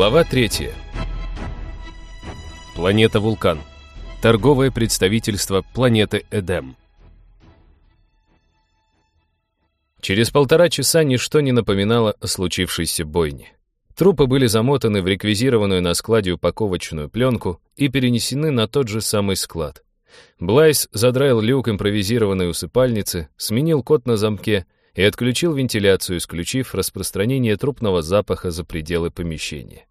Глава 3. Планета Вулкан. Торговое представительство планеты Эдем. Через полтора часа ничто не напоминало о случившейся бойне. Трупы были замотаны в реквизированную на складе упаковочную пленку и перенесены на тот же самый склад. Блайс задраил люк импровизированной усыпальницы, сменил код на замке и отключил вентиляцию, исключив распространение трупного запаха за пределы помещения.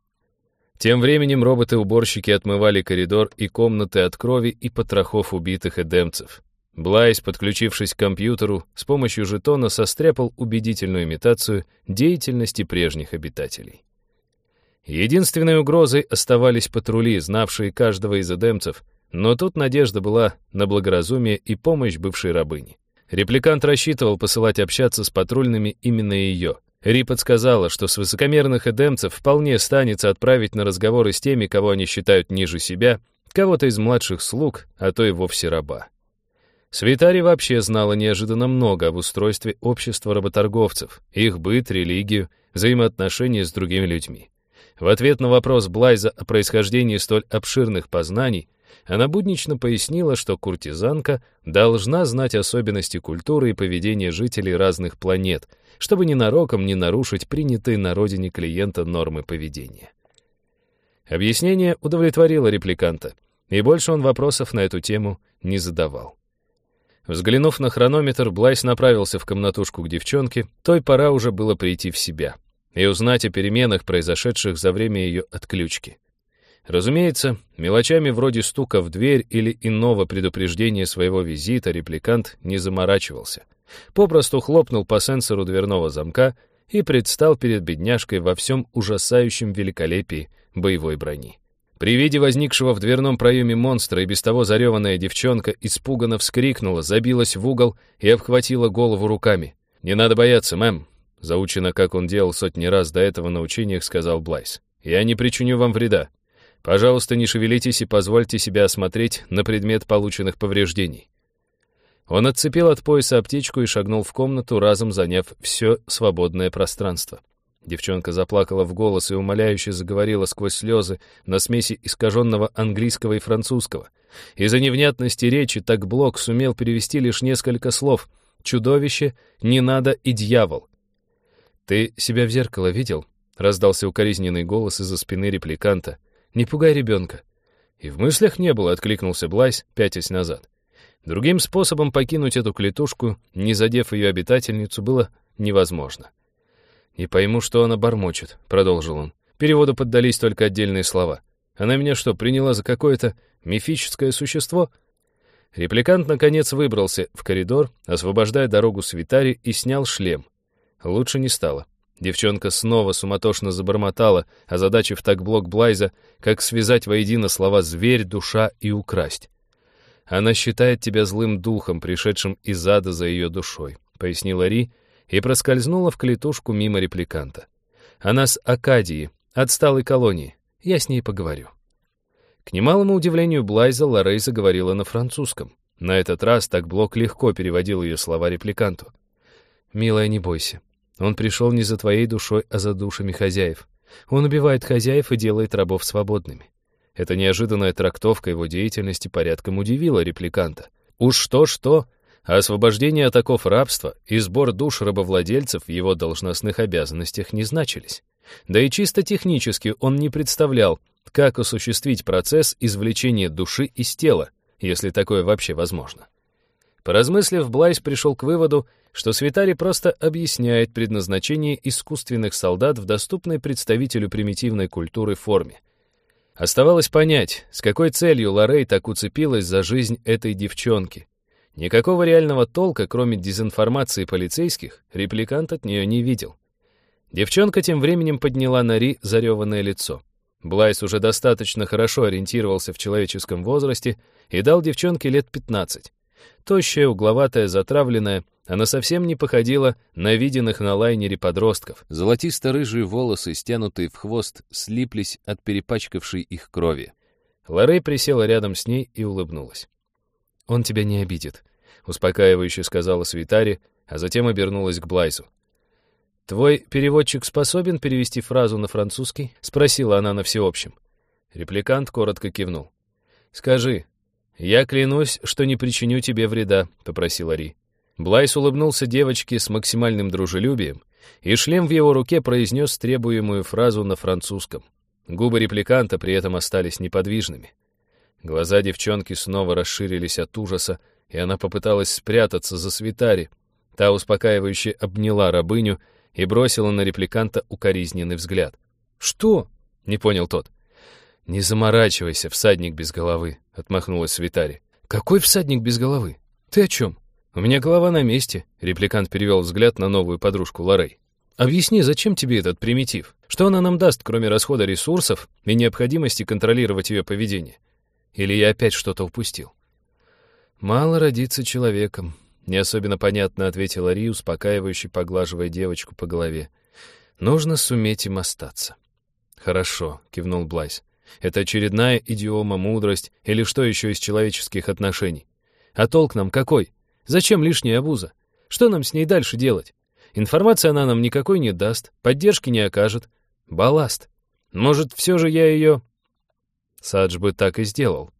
Тем временем роботы-уборщики отмывали коридор и комнаты от крови и потрохов убитых эдемцев. Блайс, подключившись к компьютеру, с помощью жетона состряпал убедительную имитацию деятельности прежних обитателей. Единственной угрозой оставались патрули, знавшие каждого из эдемцев, но тут надежда была на благоразумие и помощь бывшей рабыни. Репликант рассчитывал посылать общаться с патрульными именно ее. Ри подсказала, что с высокомерных эдемцев вполне станется отправить на разговоры с теми, кого они считают ниже себя, кого-то из младших слуг, а то и вовсе раба. Свитари вообще знала неожиданно много об устройстве общества работорговцев, их быт, религию, взаимоотношения с другими людьми. В ответ на вопрос Блайза о происхождении столь обширных познаний, она буднично пояснила, что куртизанка должна знать особенности культуры и поведения жителей разных планет, чтобы ненароком не нарушить принятые на родине клиента нормы поведения. Объяснение удовлетворило репликанта, и больше он вопросов на эту тему не задавал. Взглянув на хронометр, Блайс направился в комнатушку к девчонке, той пора уже было прийти в себя и узнать о переменах, произошедших за время ее отключки. Разумеется, мелочами вроде стука в дверь или иного предупреждения своего визита репликант не заморачивался. Попросту хлопнул по сенсору дверного замка и предстал перед бедняжкой во всем ужасающем великолепии боевой брони. При виде возникшего в дверном проеме монстра и без того зареванная девчонка испуганно вскрикнула, забилась в угол и обхватила голову руками. «Не надо бояться, мэм», заучено, как он делал сотни раз до этого на учениях, сказал Блайс. «Я не причиню вам вреда. Пожалуйста, не шевелитесь и позвольте себя осмотреть на предмет полученных повреждений». Он отцепил от пояса аптечку и шагнул в комнату, разом заняв все свободное пространство. Девчонка заплакала в голос и умоляюще заговорила сквозь слезы на смеси искаженного английского и французского. Из-за невнятности речи так Блок сумел перевести лишь несколько слов «чудовище», «не надо» и «дьявол». «Ты себя в зеркало видел?» — раздался укоризненный голос из-за спины репликанта. Не пугай ребенка». И в мыслях не было, откликнулся Блайс, пятясь назад. Другим способом покинуть эту клетушку, не задев ее обитательницу, было невозможно. «Не пойму, что она бормочет», — продолжил он. Переводу поддались только отдельные слова. «Она меня что, приняла за какое-то мифическое существо?» Репликант, наконец, выбрался в коридор, освобождая дорогу Свитари, и снял шлем. Лучше не стало. Девчонка снова суматошно забормотала, озадачив так блок Блайза, как связать воедино слова «зверь», «душа» и «украсть». «Она считает тебя злым духом, пришедшим из ада за ее душой», — пояснила Ри и проскользнула в клетушку мимо репликанта. «Она с Акадии, отсталой колонии. Я с ней поговорю». К немалому удивлению Блайза Лоррей заговорила на французском. На этот раз так Блок легко переводил ее слова репликанту. «Милая, не бойся. Он пришел не за твоей душой, а за душами хозяев. Он убивает хозяев и делает рабов свободными. Эта неожиданная трактовка его деятельности порядком удивила репликанта. Уж что-что, а освобождение от оков рабства и сбор душ рабовладельцев в его должностных обязанностях не значились. Да и чисто технически он не представлял, как осуществить процесс извлечения души из тела, если такое вообще возможно. Поразмыслив, Блайс пришел к выводу, что Светари просто объясняет предназначение искусственных солдат в доступной представителю примитивной культуры форме. Оставалось понять, с какой целью Лоррей так уцепилась за жизнь этой девчонки. Никакого реального толка, кроме дезинформации полицейских, репликант от нее не видел. Девчонка тем временем подняла на Ри зареванное лицо. Блайс уже достаточно хорошо ориентировался в человеческом возрасте и дал девчонке лет 15. Тощая, угловатая, затравленная, она совсем не походила на виденных на лайнере подростков. Золотисто-рыжие волосы, стянутые в хвост, слиплись от перепачкавшей их крови. Лоррей присела рядом с ней и улыбнулась. «Он тебя не обидит», — успокаивающе сказала Свитари, а затем обернулась к Блайзу. «Твой переводчик способен перевести фразу на французский?» — спросила она на всеобщем. Репликант коротко кивнул. «Скажи, я клянусь, что не причиню тебе вреда», — попросила Ри. Блайс улыбнулся девочке с максимальным дружелюбием, и шлем в его руке произнес требуемую фразу на французском. Губы репликанта при этом остались неподвижными. Глаза девчонки снова расширились от ужаса, и она попыталась спрятаться за свитари. Та успокаивающе обняла рабыню и бросила на репликанта укоризненный взгляд. «Что?» — не понял тот. «Не заморачивайся, всадник без головы», — отмахнулась Свитари. «Какой всадник без головы? Ты о чем?» «У меня голова на месте», — репликант перевел взгляд на новую подружку Лорей. «Объясни, зачем тебе этот примитив? Что она нам даст, кроме расхода ресурсов и необходимости контролировать ее поведение? Или я опять что-то упустил?» «Мало родиться человеком», — не особенно понятно ответила Ри, успокаивающе поглаживая девочку по голове. «Нужно суметь им остаться». «Хорошо», — кивнул Блайс. «Это очередная идиома, мудрость или что еще из человеческих отношений? А толк нам какой?» Зачем лишняя обуза? Что нам с ней дальше делать? Информации она нам никакой не даст, поддержки не окажет. Балласт. Может, все же я ее... Садж бы так и сделал.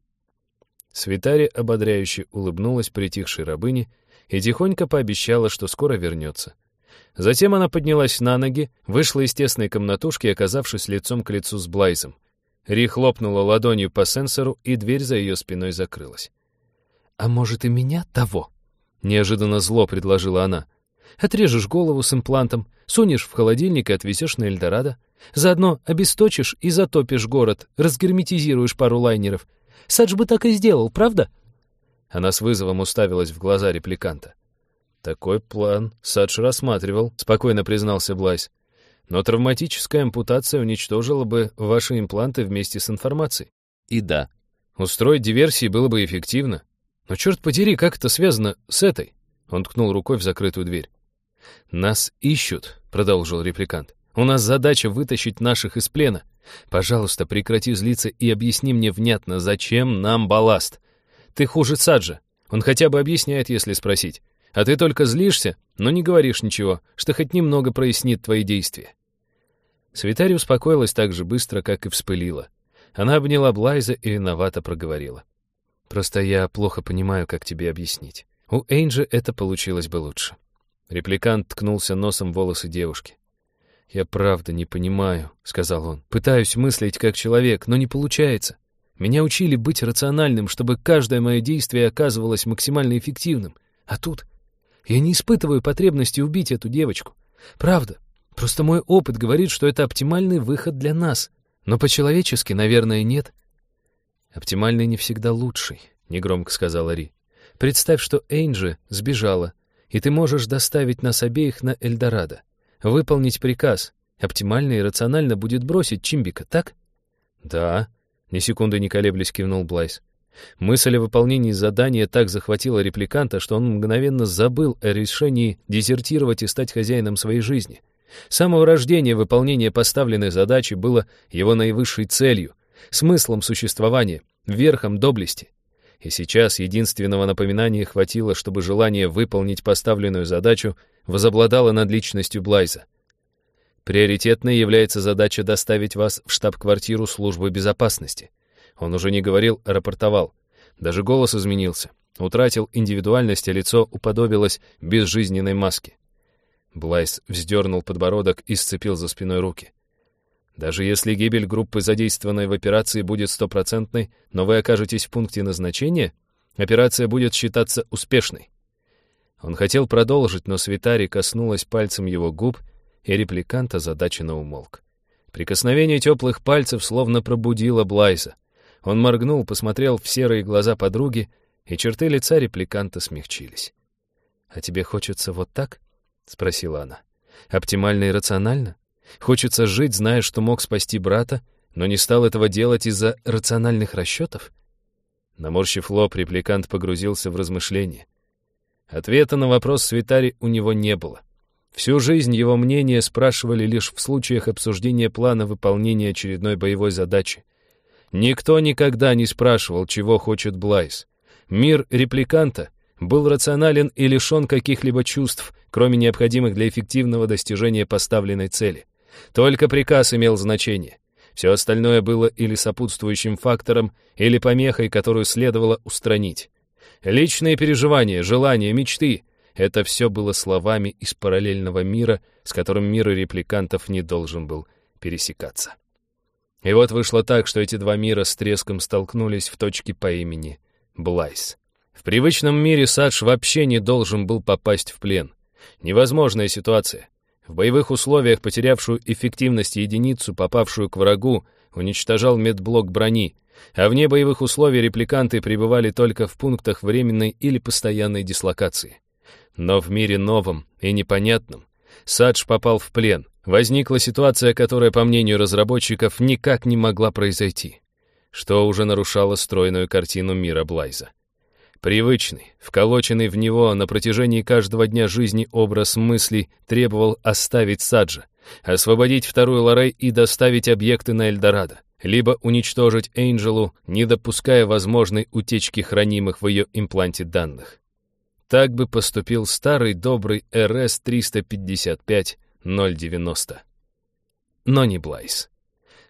Свитари ободряюще улыбнулась притихшей рабыне и тихонько пообещала, что скоро вернется. Затем она поднялась на ноги, вышла из тесной комнатушки, оказавшись лицом к лицу с Блайзом. Ри хлопнула ладонью по сенсору, и дверь за ее спиной закрылась. «А может, и меня того?» Неожиданно зло предложила она. Отрежешь голову с имплантом, сунешь в холодильник и отвезешь на Эльдорадо. Заодно обесточишь и затопишь город, разгерметизируешь пару лайнеров. Садж бы так и сделал, правда?» Она с вызовом уставилась в глаза репликанта. «Такой план Садж рассматривал», — спокойно признался Блайс. «Но травматическая ампутация уничтожила бы ваши импланты вместе с информацией. И да, устроить диверсии было бы эффективно, но черт подери, как это связано с этой? Он ткнул рукой в закрытую дверь. «Нас ищут», — продолжил репликант. «У нас задача вытащить наших из плена. Пожалуйста, прекрати злиться и объясни мне внятно, зачем нам балласт. Ты хуже Саджа. Он хотя бы объясняет, если спросить. А ты только злишься, но не говоришь ничего, что хоть немного прояснит твои действия». Свитари успокоилась так же быстро, как и вспылила. Она обняла Блайза и виновато проговорила. Просто я плохо понимаю, как тебе объяснить. У Эйнджи это получилось бы лучше. Репликант ткнулся носом в волосы девушки. «Я правда не понимаю», — сказал он. «Пытаюсь мыслить как человек, но не получается. Меня учили быть рациональным, чтобы каждое мое действие оказывалось максимально эффективным. А тут я не испытываю потребности убить эту девочку. Правда. Просто мой опыт говорит, что это оптимальный выход для нас. Но по-человечески, наверное, нет. «Оптимальный не всегда лучший», — негромко сказала Ри. «Представь, что Эйнджи сбежала, и ты можешь доставить нас обеих на Эльдорадо. Выполнить приказ. Оптимально и рационально будет бросить Чимбика, так?» «Да», — ни секунды не колеблясь кивнул Блайс. Мысль о выполнении задания так захватила репликанта, что он мгновенно забыл о решении дезертировать и стать хозяином своей жизни. С самого рождения выполнение поставленной задачи было его наивысшей целью, смыслом существования, верхом доблести. И сейчас единственного напоминания хватило, чтобы желание выполнить поставленную задачу возобладало над личностью Блайза. Приоритетной является задача доставить вас в штаб-квартиру службы безопасности. Он уже не говорил, а рапортовал. Даже голос изменился. Утратил индивидуальность, а лицо уподобилось безжизненной маске. Блайс вздернул подбородок и сцепил за спиной руки. Даже если гибель группы, задействованной в операции, будет стопроцентной, но вы окажетесь в пункте назначения, операция будет считаться успешной. Он хотел продолжить, но Свитари коснулась пальцем его губ, и репликант озадаченно умолк. Прикосновение теплых пальцев словно пробудило Блайза. Он моргнул, посмотрел в серые глаза подруги, и черты лица репликанта смягчились. «А тебе хочется вот так?» — спросила она. «Оптимально и рационально? Хочется жить, зная, что мог спасти брата, но не стал этого делать из-за рациональных расчетов? Наморщив лоб, репликант погрузился в размышления. Ответа на вопрос Свитари у него не было. Всю жизнь его мнение спрашивали лишь в случаях обсуждения плана выполнения очередной боевой задачи. Никто никогда не спрашивал, чего хочет Блайс. Мир репликанта был рационален и лишен каких-либо чувств, кроме необходимых для эффективного достижения поставленной цели. Только приказ имел значение. Все остальное было или сопутствующим фактором, или помехой, которую следовало устранить. Личные переживания, желания, мечты — это все было словами из параллельного мира, с которым мир репликантов не должен был пересекаться. И вот вышло так, что эти два мира с треском столкнулись в точке по имени Блайс. В привычном мире Садж вообще не должен был попасть в плен. Невозможная ситуация. В боевых условиях потерявшую эффективность единицу, попавшую к врагу, уничтожал медблок брони, а вне боевых условий репликанты пребывали только в пунктах временной или постоянной дислокации. Но в мире новом и непонятном Садж попал в плен. Возникла ситуация, которая, по мнению разработчиков, никак не могла произойти, что уже нарушало стройную картину мира Блайза. Привычный, вколоченный в него на протяжении каждого дня жизни образ мыслей требовал оставить Саджа, освободить вторую Лорей и доставить объекты на Эльдорадо, либо уничтожить Эйнджелу, не допуская возможной утечки хранимых в ее импланте данных. Так бы поступил старый добрый РС-355-090. Но не Блайс.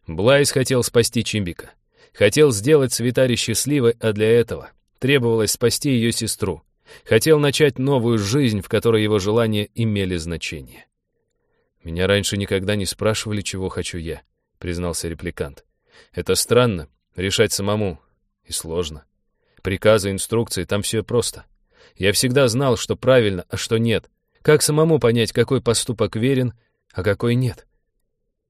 Блайс хотел спасти Чимбика. Хотел сделать Свитари счастливой, а для этого Требовалось спасти ее сестру. Хотел начать новую жизнь, в которой его желания имели значение. «Меня раньше никогда не спрашивали, чего хочу я», — признался репликант. «Это странно, решать самому. И сложно. Приказы, инструкции, там все просто. Я всегда знал, что правильно, а что нет. Как самому понять, какой поступок верен, а какой нет?»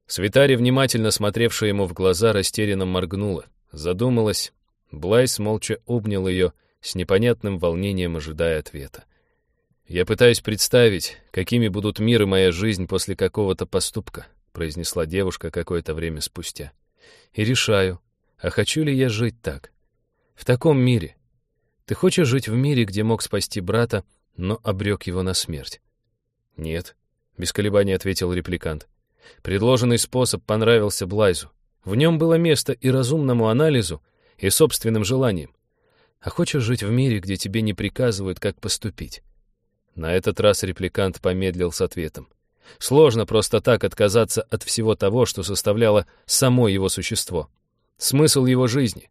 Свитари, внимательно смотревшая ему в глаза, растерянно моргнула, задумалась, Блайс молча обнял ее, с непонятным волнением ожидая ответа. «Я пытаюсь представить, какими будут мир и моя жизнь после какого-то поступка», произнесла девушка какое-то время спустя. «И решаю, а хочу ли я жить так? В таком мире. Ты хочешь жить в мире, где мог спасти брата, но обрек его на смерть?» «Нет», — без колебаний ответил репликант. Предложенный способ понравился Блайзу. В нем было место и разумному анализу, и собственным желанием. А хочешь жить в мире, где тебе не приказывают, как поступить? На этот раз репликант помедлил с ответом. Сложно просто так отказаться от всего того, что составляло само его существо. Смысл его жизни.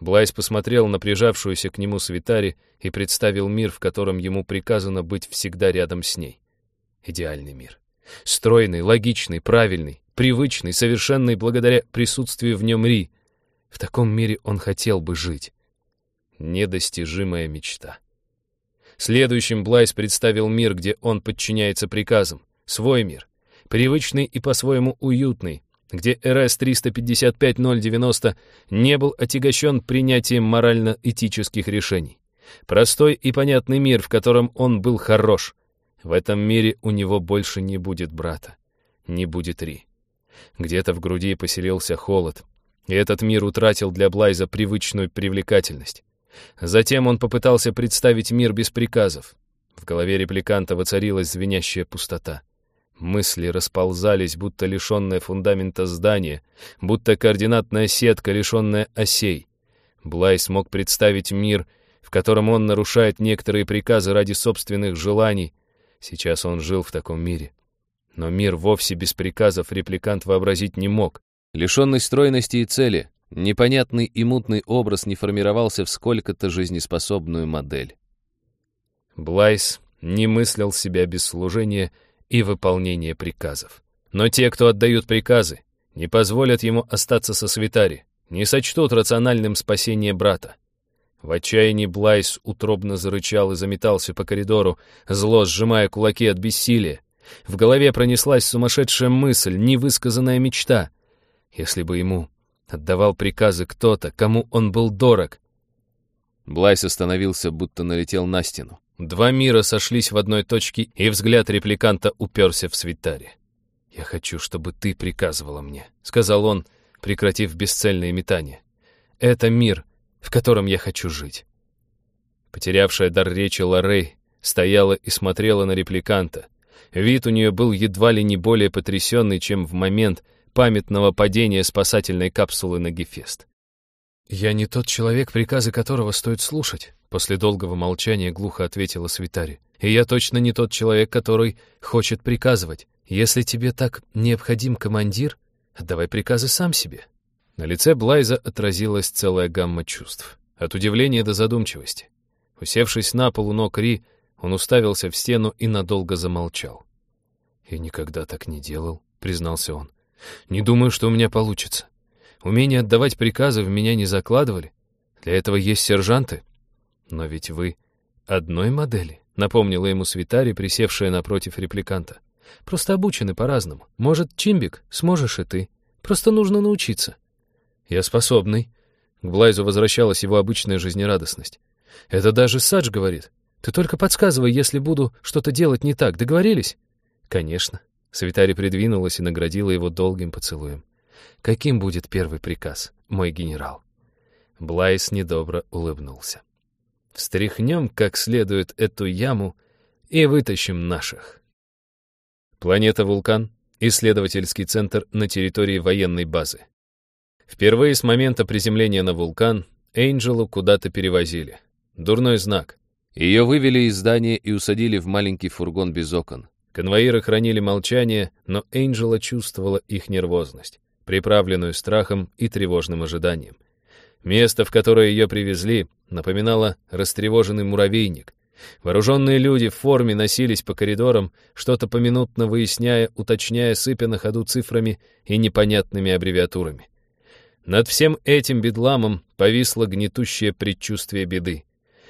Блайс посмотрел на прижавшуюся к нему свитари и представил мир, в котором ему приказано быть всегда рядом с ней. Идеальный мир. Стройный, логичный, правильный, привычный, совершенный благодаря присутствию в нем Ри — в таком мире он хотел бы жить. Недостижимая мечта. Следующим Блайс представил мир, где он подчиняется приказам. Свой мир. Привычный и по-своему уютный, где РС-355-090 не был отягощен принятием морально-этических решений. Простой и понятный мир, в котором он был хорош. В этом мире у него больше не будет брата, не будет Ри. Где-то в груди поселился холод, и этот мир утратил для Блайза привычную привлекательность. Затем он попытался представить мир без приказов. В голове репликанта воцарилась звенящая пустота. Мысли расползались, будто лишенное фундамента здание, будто координатная сетка, лишенная осей. Блайс мог представить мир, в котором он нарушает некоторые приказы ради собственных желаний. Сейчас он жил в таком мире. Но мир вовсе без приказов репликант вообразить не мог. Лишенный стройности и цели, непонятный и мутный образ не формировался в сколько-то жизнеспособную модель. Блайс не мыслил себя без служения и выполнения приказов. Но те, кто отдают приказы, не позволят ему остаться со свитари, не сочтут рациональным спасение брата. В отчаянии Блайс утробно зарычал и заметался по коридору, зло сжимая кулаки от бессилия. В голове пронеслась сумасшедшая мысль, невысказанная мечта — если бы ему отдавал приказы кто-то, кому он был дорог. Блайс остановился, будто налетел на стену. Два мира сошлись в одной точке, и взгляд репликанта уперся в свитаре. «Я хочу, чтобы ты приказывала мне», — сказал он, прекратив бесцельные метания. «Это мир, в котором я хочу жить». Потерявшая дар речи Лоррей стояла и смотрела на репликанта. Вид у нее был едва ли не более потрясенный, чем в момент, памятного падения спасательной капсулы на Гефест. «Я не тот человек, приказы которого стоит слушать», — после долгого молчания глухо ответила Свитари. «И я точно не тот человек, который хочет приказывать. Если тебе так необходим командир, отдавай приказы сам себе». На лице Блайза отразилась целая гамма чувств. От удивления до задумчивости. Усевшись на полу ног Ри, он уставился в стену и надолго замолчал. «Я никогда так не делал», — признался он. «Не думаю, что у меня получится. Умение отдавать приказы в меня не закладывали. Для этого есть сержанты. Но ведь вы одной модели, напомнила ему Свитари, присевшая напротив репликанта. Просто обучены по-разному. Может, Чимбик, сможешь и ты. Просто нужно научиться. Я способный. К Блайзу возвращалась его обычная жизнерадостность. Это даже Садж говорит. Ты только подсказывай, если буду что-то делать не так. Договорились? Конечно. Свитари придвинулась и наградила его долгим поцелуем. Каким будет первый приказ, мой генерал?» Блайс недобро улыбнулся. «Встряхнем как следует эту яму и вытащим наших». Планета Вулкан, исследовательский центр на территории военной базы. Впервые с момента приземления на вулкан Энджелу куда-то перевозили. Дурной знак. Ее вывели из здания и усадили в маленький фургон без окон. Конвоиры хранили молчание, но Энджела чувствовала их нервозность приправленную страхом и тревожным ожиданием. Место, в которое ее привезли, напоминало растревоженный муравейник. Вооруженные люди в форме носились по коридорам, что-то поминутно выясняя, уточняя, сыпя на ходу цифрами и непонятными аббревиатурами. Над всем этим бедламом повисло гнетущее предчувствие беды.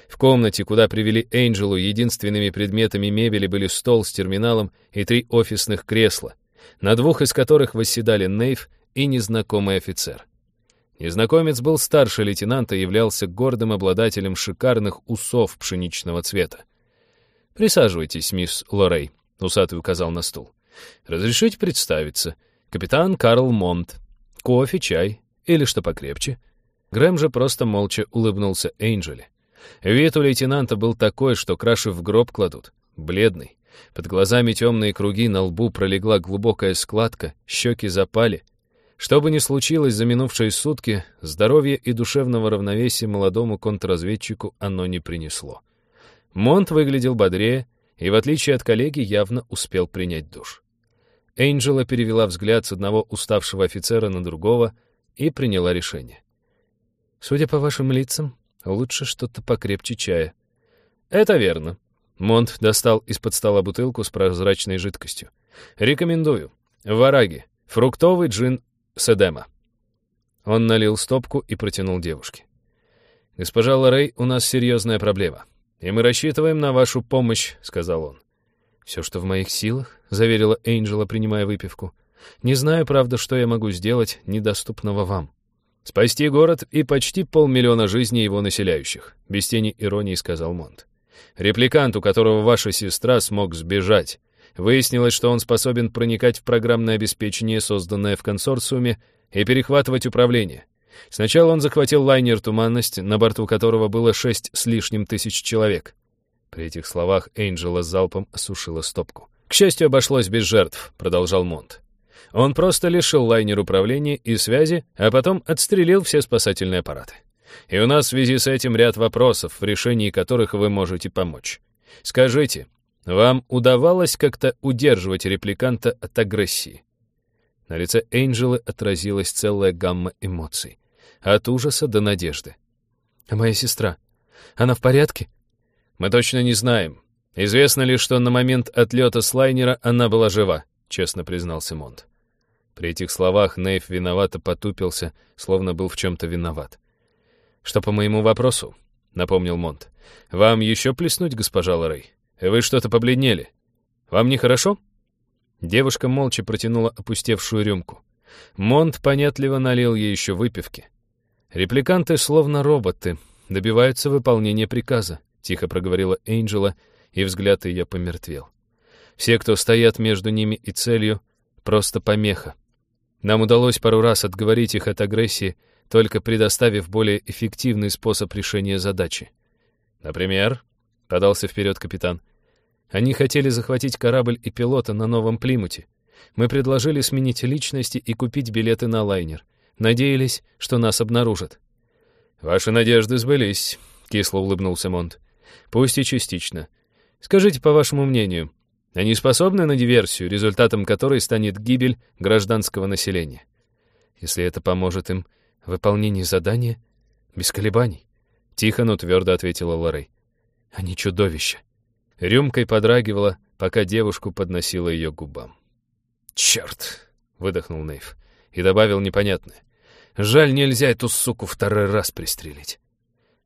В комнате, куда привели Энджелу, единственными предметами мебели были стол с терминалом и три офисных кресла, на двух из которых восседали Нейв и незнакомый офицер. Незнакомец был старше лейтенанта и являлся гордым обладателем шикарных усов пшеничного цвета. «Присаживайтесь, мисс Лорей», — усатый указал на стул. «Разрешите представиться. Капитан Карл Монт. Кофе, чай или что покрепче?» Грэм же просто молча улыбнулся Эйнджеле. Вид у лейтенанта был такой, что краши в гроб кладут. Бледный. Под глазами темные круги, на лбу пролегла глубокая складка, щеки запали — что бы ни случилось за минувшие сутки, здоровья и душевного равновесия молодому контрразведчику оно не принесло. Монт выглядел бодрее и, в отличие от коллеги, явно успел принять душ. Энджела перевела взгляд с одного уставшего офицера на другого и приняла решение. «Судя по вашим лицам, лучше что-то покрепче чая». «Это верно». Монт достал из-под стола бутылку с прозрачной жидкостью. «Рекомендую. Вараги. Фруктовый джин Седема. Он налил стопку и протянул девушке. «Госпожа Лорей, у нас серьезная проблема, и мы рассчитываем на вашу помощь», — сказал он. «Все, что в моих силах», — заверила Энджела, принимая выпивку. «Не знаю, правда, что я могу сделать, недоступного вам». «Спасти город и почти полмиллиона жизней его населяющих», — без тени иронии сказал Монт. «Репликант, у которого ваша сестра смог сбежать, Выяснилось, что он способен проникать в программное обеспечение, созданное в консорциуме, и перехватывать управление. Сначала он захватил лайнер «Туманность», на борту которого было шесть с лишним тысяч человек. При этих словах Энджела залпом осушила стопку. «К счастью, обошлось без жертв», — продолжал Монт. Он просто лишил лайнер управления и связи, а потом отстрелил все спасательные аппараты. И у нас в связи с этим ряд вопросов, в решении которых вы можете помочь. Скажите, вам удавалось как-то удерживать репликанта от агрессии? На лице Энджелы отразилась целая гамма эмоций. От ужаса до надежды. «А моя сестра? Она в порядке?» «Мы точно не знаем. Известно лишь, что на момент отлета с лайнера она была жива», — честно признался Монт. При этих словах Нейв виновато потупился, словно был в чем-то виноват. «Что по моему вопросу?» — напомнил Монт. «Вам еще плеснуть, госпожа Лорей? «Вы что-то побледнели. Вам нехорошо?» Девушка молча протянула опустевшую рюмку. Монт понятливо налил ей еще выпивки. «Репликанты, словно роботы, добиваются выполнения приказа», — тихо проговорила Энджела, и взгляд ее помертвел. «Все, кто стоят между ними и целью, просто помеха. Нам удалось пару раз отговорить их от агрессии, только предоставив более эффективный способ решения задачи. Например, — подался вперед капитан. «Они хотели захватить корабль и пилота на новом Плимуте. Мы предложили сменить личности и купить билеты на лайнер. Надеялись, что нас обнаружат». «Ваши надежды сбылись», — кисло улыбнулся Монт. «Пусть и частично. Скажите, по вашему мнению, они способны на диверсию, результатом которой станет гибель гражданского населения? Если это поможет им в выполнении задания, без колебаний?» Тихо, но твердо ответила Лорей. «Они чудовища». Рюмкой подрагивала, пока девушку подносила ее к губам. «Черт!» — выдохнул Нейв и добавил непонятное. «Жаль, нельзя эту суку второй раз пристрелить».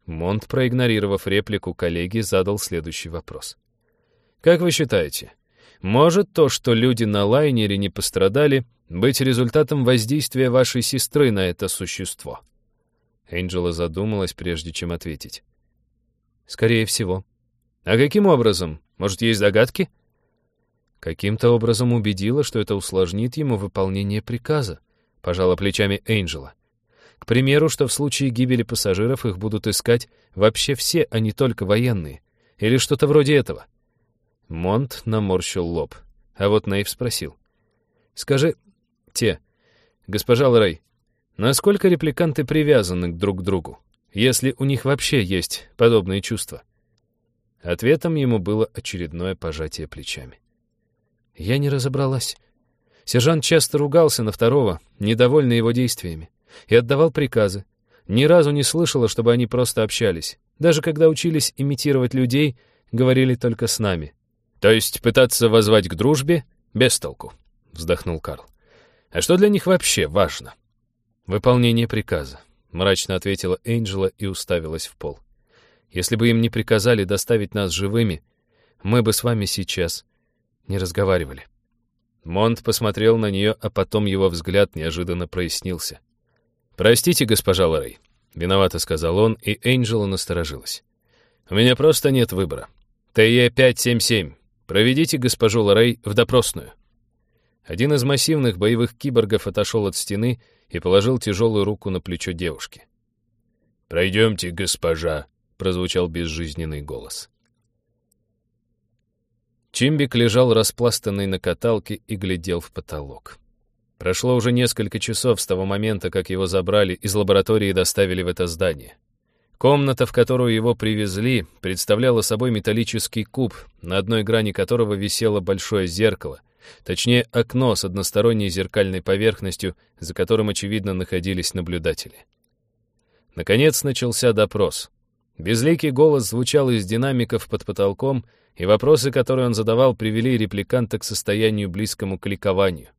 Монт, проигнорировав реплику коллеги, задал следующий вопрос. «Как вы считаете, может то, что люди на лайнере не пострадали, быть результатом воздействия вашей сестры на это существо?» Энджела задумалась, прежде чем ответить. «Скорее всего». «А каким образом? Может, есть догадки?» Каким-то образом убедила, что это усложнит ему выполнение приказа, пожала плечами Энджела. К примеру, что в случае гибели пассажиров их будут искать вообще все, а не только военные. Или что-то вроде этого. Монт наморщил лоб. А вот Нейв спросил. «Скажи, те, госпожа Лорей, насколько репликанты привязаны друг к другу, если у них вообще есть подобные чувства?» Ответом ему было очередное пожатие плечами. Я не разобралась. Сержант часто ругался на второго, недовольный его действиями, и отдавал приказы. Ни разу не слышала, чтобы они просто общались. Даже когда учились имитировать людей, говорили только с нами. «То есть пытаться возвать к дружбе — без толку», — вздохнул Карл. «А что для них вообще важно?» «Выполнение приказа», — мрачно ответила Энджела и уставилась в пол. «Если бы им не приказали доставить нас живыми, мы бы с вами сейчас не разговаривали. Монт посмотрел на нее, а потом его взгляд неожиданно прояснился. «Простите, госпожа Лорей», — виновато сказал он, и Энджела насторожилась. «У меня просто нет выбора. ТЕ-577. Проведите госпожу Лорей в допросную». Один из массивных боевых киборгов отошел от стены и положил тяжелую руку на плечо девушки. «Пройдемте, госпожа», — прозвучал безжизненный голос. Чимбик лежал распластанный на каталке и глядел в потолок. Прошло уже несколько часов с того момента, как его забрали из лаборатории и доставили в это здание. Комната, в которую его привезли, представляла собой металлический куб, на одной грани которого висело большое зеркало, точнее окно с односторонней зеркальной поверхностью, за которым, очевидно, находились наблюдатели. Наконец начался допрос. Безликий голос звучал из динамиков под потолком, и вопросы, которые он задавал, привели репликанта к состоянию близкому к ликованию.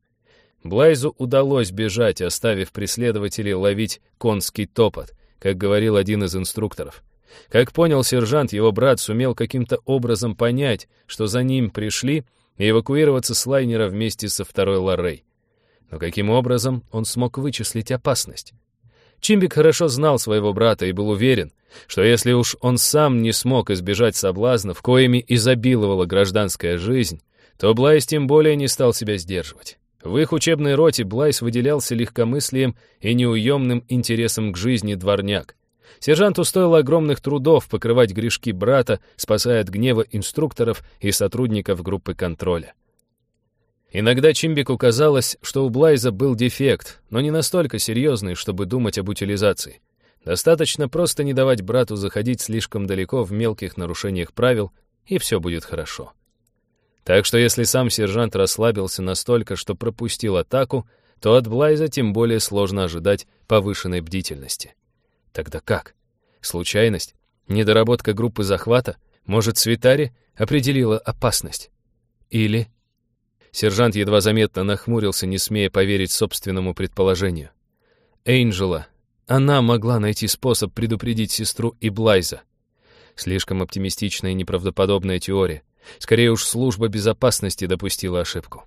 Блайзу удалось бежать, оставив преследователей ловить конский топот, как говорил один из инструкторов. Как понял сержант, его брат сумел каким-то образом понять, что за ним пришли, и эвакуироваться с лайнера вместе со второй Лоррей. Но каким образом он смог вычислить опасность? Чимбик хорошо знал своего брата и был уверен, что если уж он сам не смог избежать соблазнов, коими изобиловала гражданская жизнь, то Блайс тем более не стал себя сдерживать. В их учебной роте Блайс выделялся легкомыслием и неуемным интересом к жизни дворняк. Сержанту стоило огромных трудов покрывать грешки брата, спасая от гнева инструкторов и сотрудников группы контроля. Иногда Чимбику казалось, что у Блайза был дефект, но не настолько серьезный, чтобы думать об утилизации. Достаточно просто не давать брату заходить слишком далеко в мелких нарушениях правил, и все будет хорошо. Так что если сам сержант расслабился настолько, что пропустил атаку, то от Блайза тем более сложно ожидать повышенной бдительности. Тогда как? Случайность? Недоработка группы захвата? Может, Свитари определила опасность? Или Сержант едва заметно нахмурился, не смея поверить собственному предположению. Эйнджела. Она могла найти способ предупредить сестру и Блайза. Слишком оптимистичная и неправдоподобная теория. Скорее уж, служба безопасности допустила ошибку.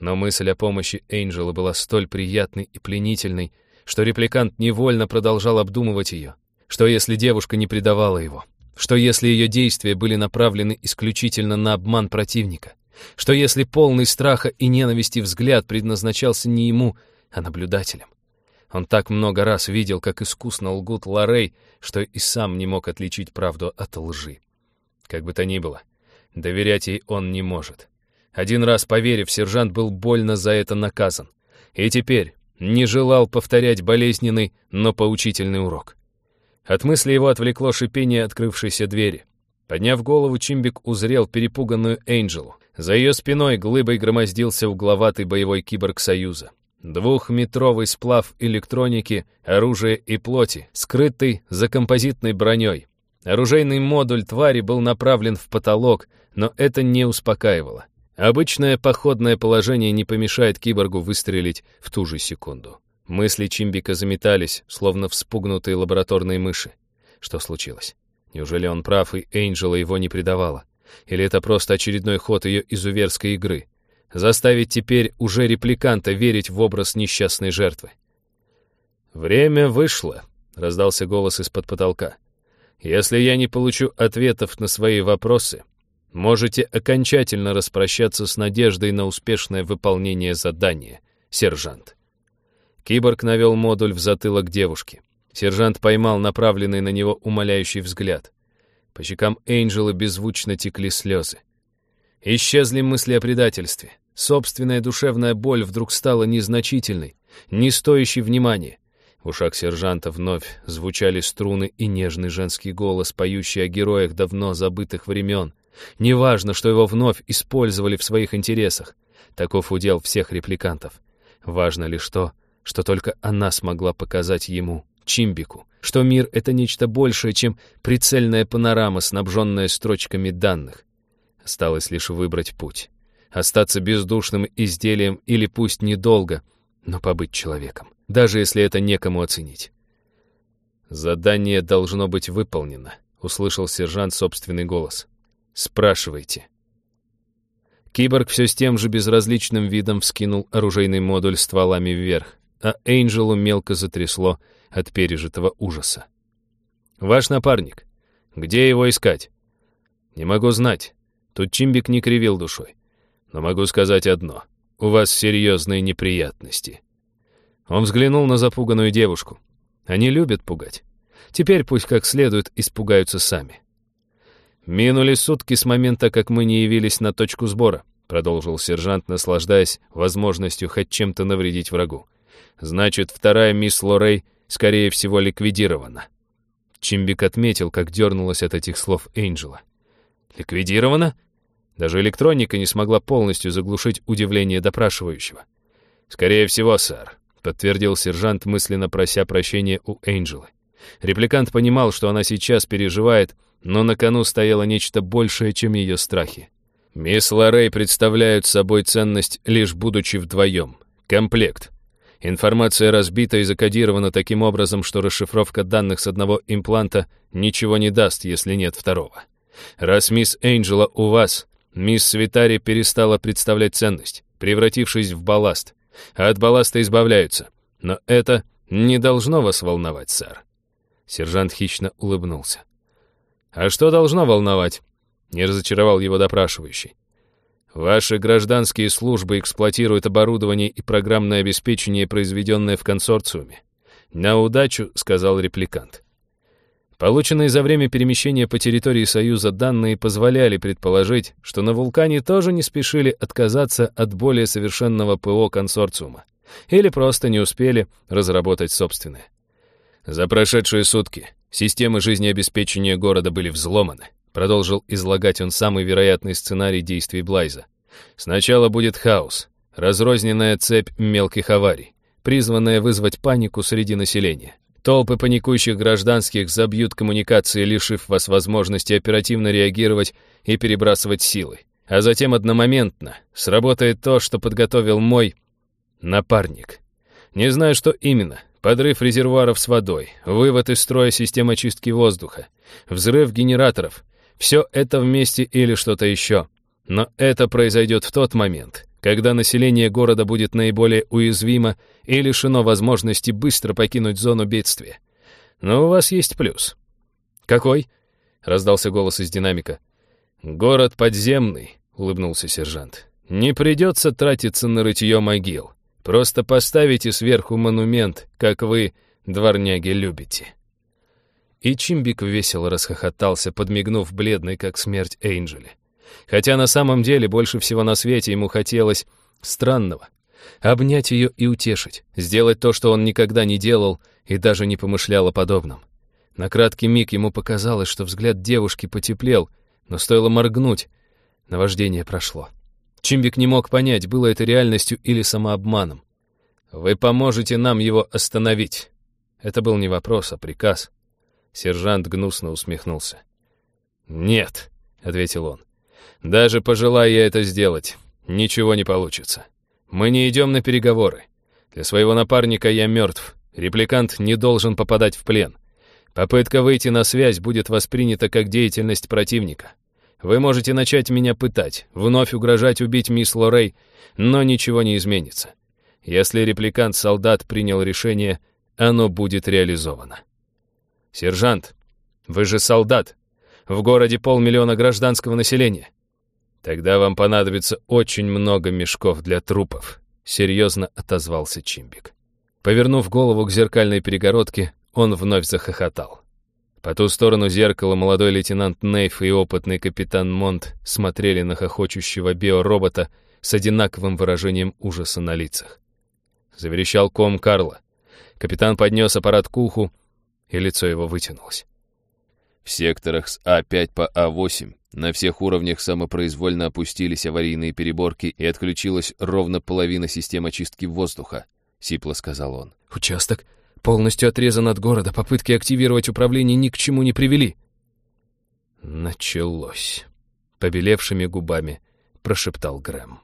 Но мысль о помощи Эйнджела была столь приятной и пленительной, что репликант невольно продолжал обдумывать ее. Что если девушка не предавала его? Что если ее действия были направлены исключительно на обман противника? Что если полный страха и ненависти взгляд предназначался не ему, а наблюдателям? Он так много раз видел, как искусно лгут Лорей, что и сам не мог отличить правду от лжи. Как бы то ни было, доверять ей он не может. Один раз, поверив, сержант был больно за это наказан. И теперь не желал повторять болезненный, но поучительный урок. От мысли его отвлекло шипение открывшейся двери. Подняв голову, Чимбик узрел перепуганную Энджелу. За ее спиной глыбой громоздился угловатый боевой киборг Союза. Двухметровый сплав электроники, оружия и плоти, скрытый за композитной броней. Оружейный модуль твари был направлен в потолок, но это не успокаивало. Обычное походное положение не помешает киборгу выстрелить в ту же секунду. Мысли Чимбика заметались, словно вспугнутые лабораторные мыши. Что случилось? Неужели он прав, и Энджела его не предавала? Или это просто очередной ход ее изуверской игры? Заставить теперь уже репликанта верить в образ несчастной жертвы. «Время вышло», — раздался голос из-под потолка. «Если я не получу ответов на свои вопросы, можете окончательно распрощаться с надеждой на успешное выполнение задания, сержант». Киборг навел модуль в затылок девушки. Сержант поймал направленный на него умоляющий взгляд. По щекам Энджела беззвучно текли слезы. Исчезли мысли о предательстве. Собственная душевная боль вдруг стала незначительной, не стоящей внимания. В ушах сержанта вновь звучали струны и нежный женский голос, поющий о героях давно забытых времен. Неважно, что его вновь использовали в своих интересах. Таков удел всех репликантов. Важно лишь то, что только она смогла показать ему, Чимбику, что мир — это нечто большее, чем прицельная панорама, снабженная строчками данных. Осталось лишь выбрать путь. Остаться бездушным изделием или пусть недолго, но побыть человеком, даже если это некому оценить. «Задание должно быть выполнено», — услышал сержант собственный голос. «Спрашивайте». Киборг все с тем же безразличным видом вскинул оружейный модуль стволами вверх, а Эйнджелу мелко затрясло от пережитого ужаса. «Ваш напарник. Где его искать?» «Не могу знать». Тут Чимбик не кривил душой. «Но могу сказать одно. У вас серьезные неприятности». Он взглянул на запуганную девушку. Они любят пугать. Теперь пусть как следует испугаются сами. «Минули сутки с момента, как мы не явились на точку сбора», продолжил сержант, наслаждаясь возможностью хоть чем-то навредить врагу. «Значит, вторая мисс Лорей скорее всего, ликвидирована. Чимбик отметил, как дернулась от этих слов Энджела. «Ликвидирована?» Даже электроника не смогла полностью заглушить удивление допрашивающего. «Скорее всего, сэр», — подтвердил сержант, мысленно прося прощения у Энджелы. Репликант понимал, что она сейчас переживает, но на кону стояло нечто большее, чем ее страхи. «Мисс Лоррей представляют собой ценность, лишь будучи вдвоем. Комплект. Информация разбита и закодирована таким образом, что расшифровка данных с одного импланта ничего не даст, если нет второго. Раз мисс Энджела у вас, мисс Свитари перестала представлять ценность, превратившись в балласт, а от балласта избавляются. Но это не должно вас волновать, сэр. Сержант хищно улыбнулся. «А что должно волновать?» — не разочаровал его допрашивающий. Ваши гражданские службы эксплуатируют оборудование и программное обеспечение, произведенное в консорциуме. На удачу, сказал репликант. Полученные за время перемещения по территории Союза данные позволяли предположить, что на вулкане тоже не спешили отказаться от более совершенного ПО консорциума. Или просто не успели разработать собственное. За прошедшие сутки системы жизнеобеспечения города были взломаны, Продолжил излагать он самый вероятный сценарий действий Блайза. Сначала будет хаос, разрозненная цепь мелких аварий, призванная вызвать панику среди населения. Толпы паникующих гражданских забьют коммуникации, лишив вас возможности оперативно реагировать и перебрасывать силы. А затем одномоментно сработает то, что подготовил мой напарник. Не знаю, что именно. Подрыв резервуаров с водой, вывод из строя систем очистки воздуха, взрыв генераторов, все это вместе или что-то еще. Но это произойдет в тот момент, когда население города будет наиболее уязвимо и лишено возможности быстро покинуть зону бедствия. Но у вас есть плюс. «Какой?» — раздался голос из динамика. «Город подземный», — улыбнулся сержант. «Не придется тратиться на рытье могил. Просто поставите сверху монумент, как вы, дворняги, любите». И Чимбик весело расхохотался, подмигнув бледной, как смерть Эйнджели. Хотя на самом деле больше всего на свете ему хотелось странного. Обнять ее и утешить, сделать то, что он никогда не делал и даже не помышлял о подобном. На краткий миг ему показалось, что взгляд девушки потеплел, но стоило моргнуть. Наваждение прошло. Чимбик не мог понять, было это реальностью или самообманом. «Вы поможете нам его остановить». Это был не вопрос, а приказ. Сержант гнусно усмехнулся. «Нет», — ответил он. «Даже пожелая я это сделать, ничего не получится. Мы не идем на переговоры. Для своего напарника я мертв. Репликант не должен попадать в плен. Попытка выйти на связь будет воспринята как деятельность противника. Вы можете начать меня пытать, вновь угрожать убить мисс Лорей, но ничего не изменится. Если репликант-солдат принял решение, оно будет реализовано. Сержант, вы же солдат. В городе полмиллиона гражданского населения. Тогда вам понадобится очень много мешков для трупов, серьезно отозвался Чимбик. Повернув голову к зеркальной перегородке, он вновь захохотал. По ту сторону зеркала молодой лейтенант Нейф и опытный капитан Монт смотрели на хохочущего биоробота с одинаковым выражением ужаса на лицах. Заверещал ком Карла. Капитан поднес аппарат к уху, и лицо его вытянулось. В секторах с А5 по А8 на всех уровнях самопроизвольно опустились аварийные переборки и отключилась ровно половина систем очистки воздуха, — сипло сказал он. «Участок полностью отрезан от города, попытки активировать управление ни к чему не привели». «Началось», — побелевшими губами прошептал Грэм.